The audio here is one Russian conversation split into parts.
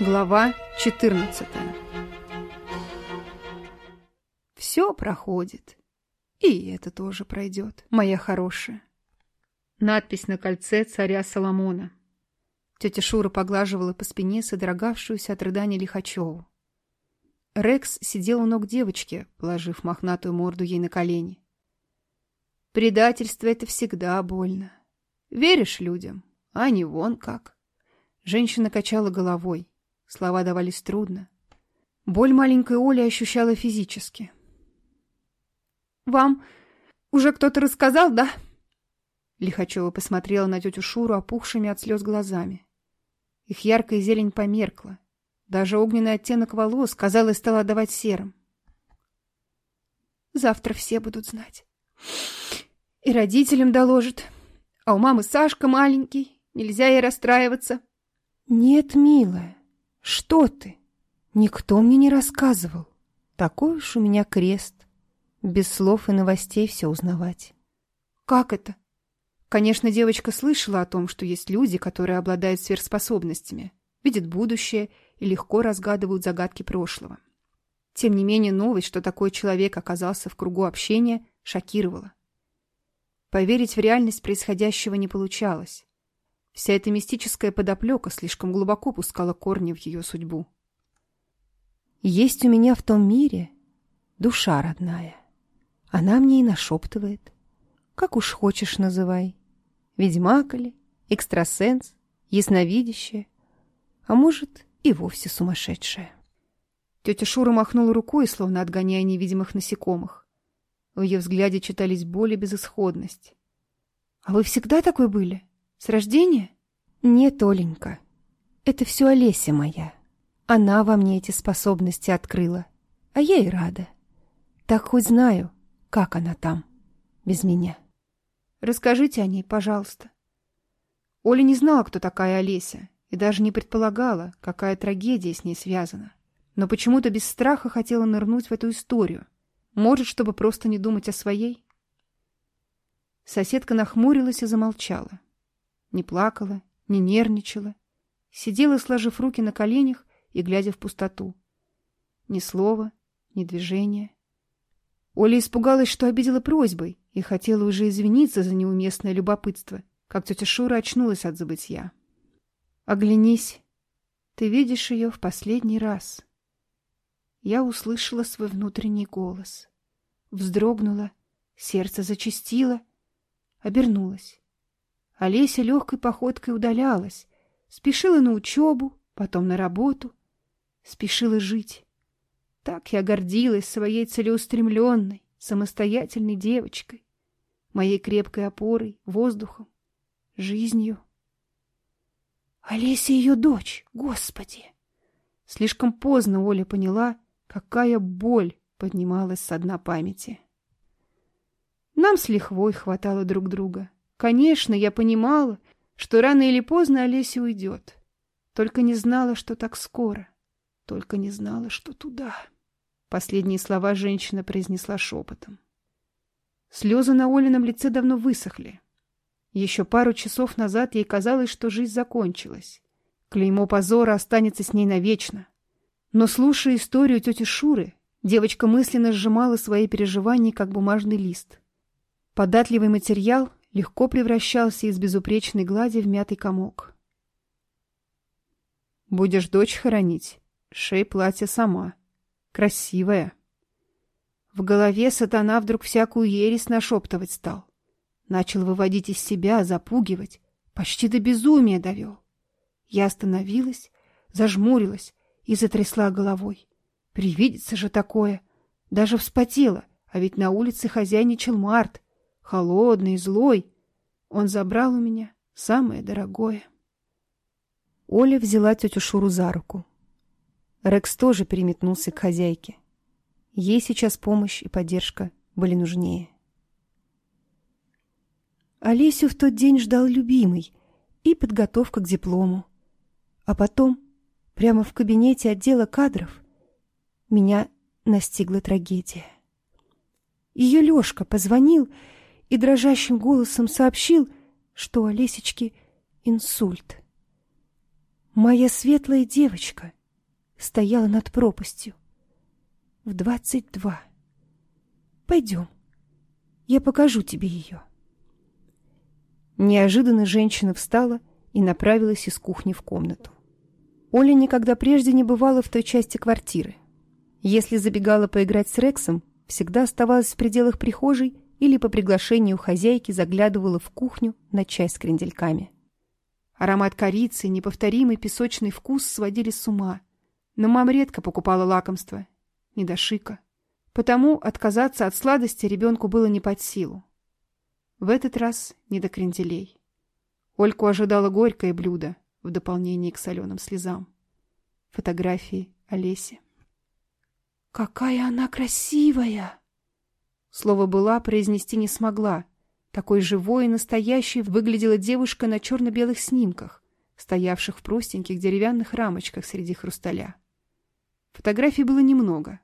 Глава 14 Все проходит. И это тоже пройдет, моя хорошая. Надпись на кольце царя Соломона. Тетя Шура поглаживала по спине содрогавшуюся от рыдания Лихачеву. Рекс сидел у ног девочки, положив мохнатую морду ей на колени. Предательство — это всегда больно. Веришь людям, а не вон как. Женщина качала головой. Слова давались трудно. Боль маленькой Оли ощущала физически. «Вам уже кто-то рассказал, да?» Лихачева посмотрела на тетю Шуру опухшими от слез глазами. Их яркая зелень померкла. Даже огненный оттенок волос, казалось, стал отдавать серым. «Завтра все будут знать. И родителям доложат. А у мамы Сашка маленький, нельзя ей расстраиваться». «Нет, милая, что ты? Никто мне не рассказывал. Такой уж у меня крест. Без слов и новостей все узнавать. Как это? Конечно, девочка слышала о том, что есть люди, которые обладают сверхспособностями, видят будущее и легко разгадывают загадки прошлого. Тем не менее, новость, что такой человек оказался в кругу общения, шокировала. Поверить в реальность происходящего не получалось. Вся эта мистическая подоплека слишком глубоко пускала корни в ее судьбу. Есть у меня в том мире душа родная. Она мне и нашептывает. Как уж хочешь называй. Ведьмак ли, экстрасенс, ясновидящая, а может и вовсе сумасшедшая. Тетя Шура махнула рукой, словно отгоняя невидимых насекомых. В ее взгляде читались боль и безысходность. — А вы всегда такой были? — с рождения? не толенька. Это все Олеся моя. Она во мне эти способности открыла. А я и рада. Так хоть знаю, как она там, без меня. Расскажите о ней, пожалуйста. Оля не знала, кто такая Олеся, и даже не предполагала, какая трагедия с ней связана. Но почему-то без страха хотела нырнуть в эту историю. Может, чтобы просто не думать о своей? Соседка нахмурилась и замолчала не плакала, не нервничала, сидела, сложив руки на коленях и глядя в пустоту. Ни слова, ни движения. Оля испугалась, что обидела просьбой, и хотела уже извиниться за неуместное любопытство, как тетя Шура очнулась от забытья. «Оглянись, ты видишь ее в последний раз». Я услышала свой внутренний голос. Вздрогнула, сердце зачастило, обернулась. Олеся легкой походкой удалялась, спешила на учебу, потом на работу, спешила жить. Так я гордилась своей целеустремленной, самостоятельной девочкой, моей крепкой опорой, воздухом, жизнью. Олеся ее дочь, господи! Слишком поздно Оля поняла, какая боль поднималась со дна памяти. Нам с лихвой хватало друг друга — Конечно, я понимала, что рано или поздно Олеся уйдет. Только не знала, что так скоро. Только не знала, что туда. Последние слова женщина произнесла шепотом. Слезы на Олином лице давно высохли. Еще пару часов назад ей казалось, что жизнь закончилась. Клеймо позора останется с ней навечно. Но, слушая историю тети Шуры, девочка мысленно сжимала свои переживания, как бумажный лист. Податливый материал — легко превращался из безупречной глади в мятый комок. «Будешь дочь хоронить, шей платье сама. Красивая». В голове сатана вдруг всякую ересь нашептывать стал. Начал выводить из себя, запугивать, почти до безумия довел. Я остановилась, зажмурилась и затрясла головой. Привидится же такое! Даже вспотела, а ведь на улице хозяйничал Март, холодный, злой, он забрал у меня самое дорогое. Оля взяла тетю Шуру за руку. Рекс тоже переметнулся к хозяйке. Ей сейчас помощь и поддержка были нужнее. Олесю в тот день ждал любимый и подготовка к диплому. А потом, прямо в кабинете отдела кадров, меня настигла трагедия. Ее Лешка позвонил и и дрожащим голосом сообщил, что у Олесечки инсульт. Моя светлая девочка стояла над пропастью в двадцать два. Пойдем, я покажу тебе ее. Неожиданно женщина встала и направилась из кухни в комнату. Оля никогда прежде не бывала в той части квартиры. Если забегала поиграть с Рексом, всегда оставалась в пределах прихожей или по приглашению хозяйки заглядывала в кухню на чай с крендельками. Аромат корицы и неповторимый песочный вкус сводили с ума. Но мама редко покупала лакомства. Не до шика. Потому отказаться от сладости ребенку было не под силу. В этот раз не до кренделей. Ольку ожидало горькое блюдо в дополнение к соленым слезам. Фотографии Олеси. «Какая она красивая!» Слово «была» произнести не смогла. Такой живой и настоящей выглядела девушка на черно-белых снимках, стоявших в простеньких деревянных рамочках среди хрусталя. Фотографий было немного.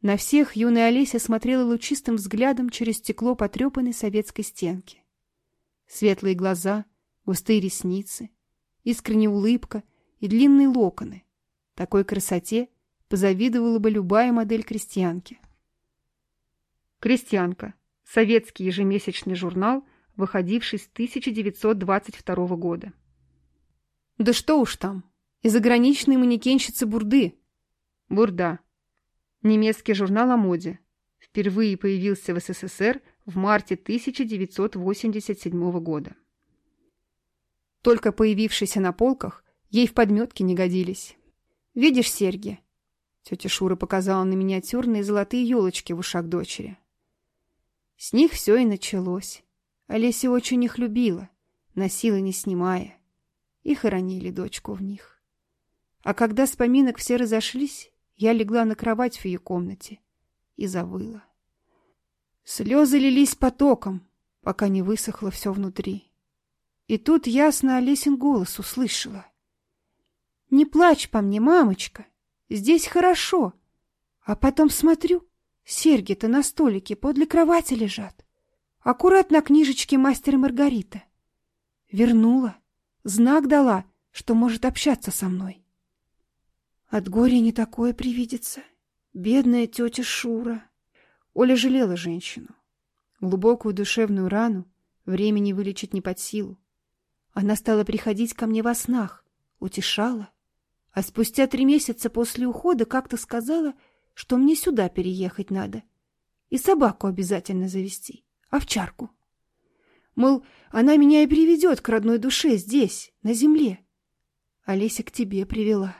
На всех юная Олеся смотрела лучистым взглядом через стекло потрепанной советской стенки. Светлые глаза, густые ресницы, искренняя улыбка и длинные локоны. Такой красоте позавидовала бы любая модель крестьянки крестьянка. Советский ежемесячный журнал выходивший с 1922 года. Да что уж там. И заграничные манекенщицы бурды. Бурда. Немецкий журнал о моде. Впервые появился в ссср в марте 1987 года. Только появившиеся на полках ей в подметке не годились. Видишь серьги Тетя Шура показала на миниатюрные золотые елочки в ушах дочери. С них все и началось. Олеся очень их любила, носила не снимая. И хоронили дочку в них. А когда с поминок все разошлись, я легла на кровать в ее комнате и завыла. Слезы лились потоком, пока не высохло все внутри. И тут ясно Олесин голос услышала. «Не плачь по мне, мамочка, здесь хорошо». А потом смотрю — Серьги-то на столике подле кровати лежат. Аккуратно книжечки мастера Маргарита. Вернула, знак дала, что может общаться со мной. От горя не такое привидится. Бедная тетя Шура. Оля жалела женщину. Глубокую душевную рану времени вылечить не под силу. Она стала приходить ко мне во снах, утешала. А спустя три месяца после ухода как-то сказала — что мне сюда переехать надо. И собаку обязательно завести, а овчарку. Мол, она меня и приведет к родной душе здесь, на земле. Олеся к тебе привела.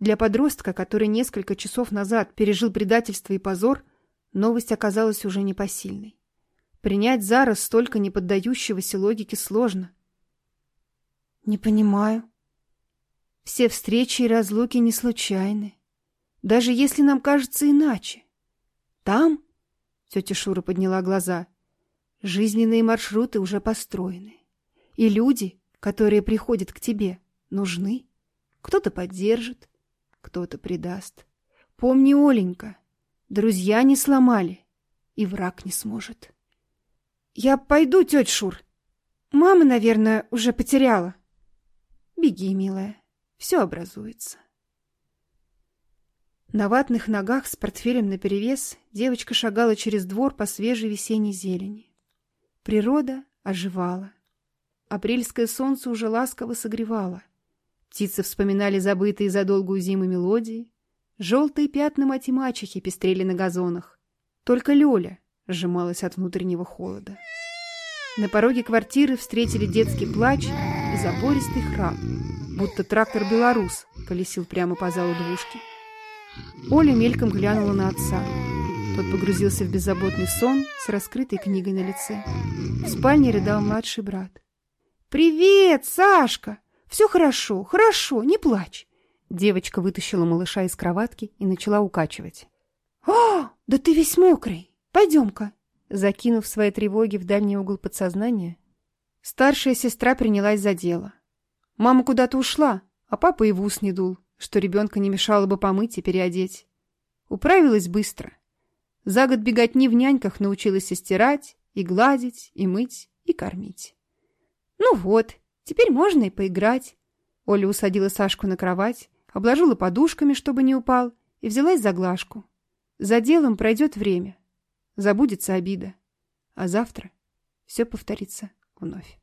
Для подростка, который несколько часов назад пережил предательство и позор, новость оказалась уже непосильной. Принять зараз столько неподдающегося логике сложно. Не понимаю. Все встречи и разлуки не случайны даже если нам кажется иначе. Там, тетя Шура подняла глаза, жизненные маршруты уже построены. И люди, которые приходят к тебе, нужны. Кто-то поддержит, кто-то предаст. Помни, Оленька, друзья не сломали, и враг не сможет. Я пойду, тетя Шур. Мама, наверное, уже потеряла. Беги, милая, все образуется. На ватных ногах с портфелем наперевес девочка шагала через двор по свежей весенней зелени. Природа оживала. Апрельское солнце уже ласково согревало. Птицы вспоминали забытые за долгую зиму мелодии. Желтые пятна мати-мачехи пестрели на газонах. Только Лёля сжималась от внутреннего холода. На пороге квартиры встретили детский плач и забористый храп, будто трактор-белорус колесил прямо по залу двушки. Оля мельком глянула на отца. Тот погрузился в беззаботный сон с раскрытой книгой на лице. В спальне рыдал младший брат. «Привет, Сашка! Все хорошо, хорошо, не плачь!» Девочка вытащила малыша из кроватки и начала укачивать. «О, да ты весь мокрый! Пойдем-ка!» Закинув свои тревоги в дальний угол подсознания, старшая сестра принялась за дело. Мама куда-то ушла, а папа и в ус не дул что ребенка не мешало бы помыть и переодеть. Управилась быстро. За год беготни в няньках научилась и стирать, и гладить, и мыть, и кормить. «Ну вот, теперь можно и поиграть». Оля усадила Сашку на кровать, обложила подушками, чтобы не упал, и взялась за глажку. За делом пройдет время. Забудется обида. А завтра все повторится вновь.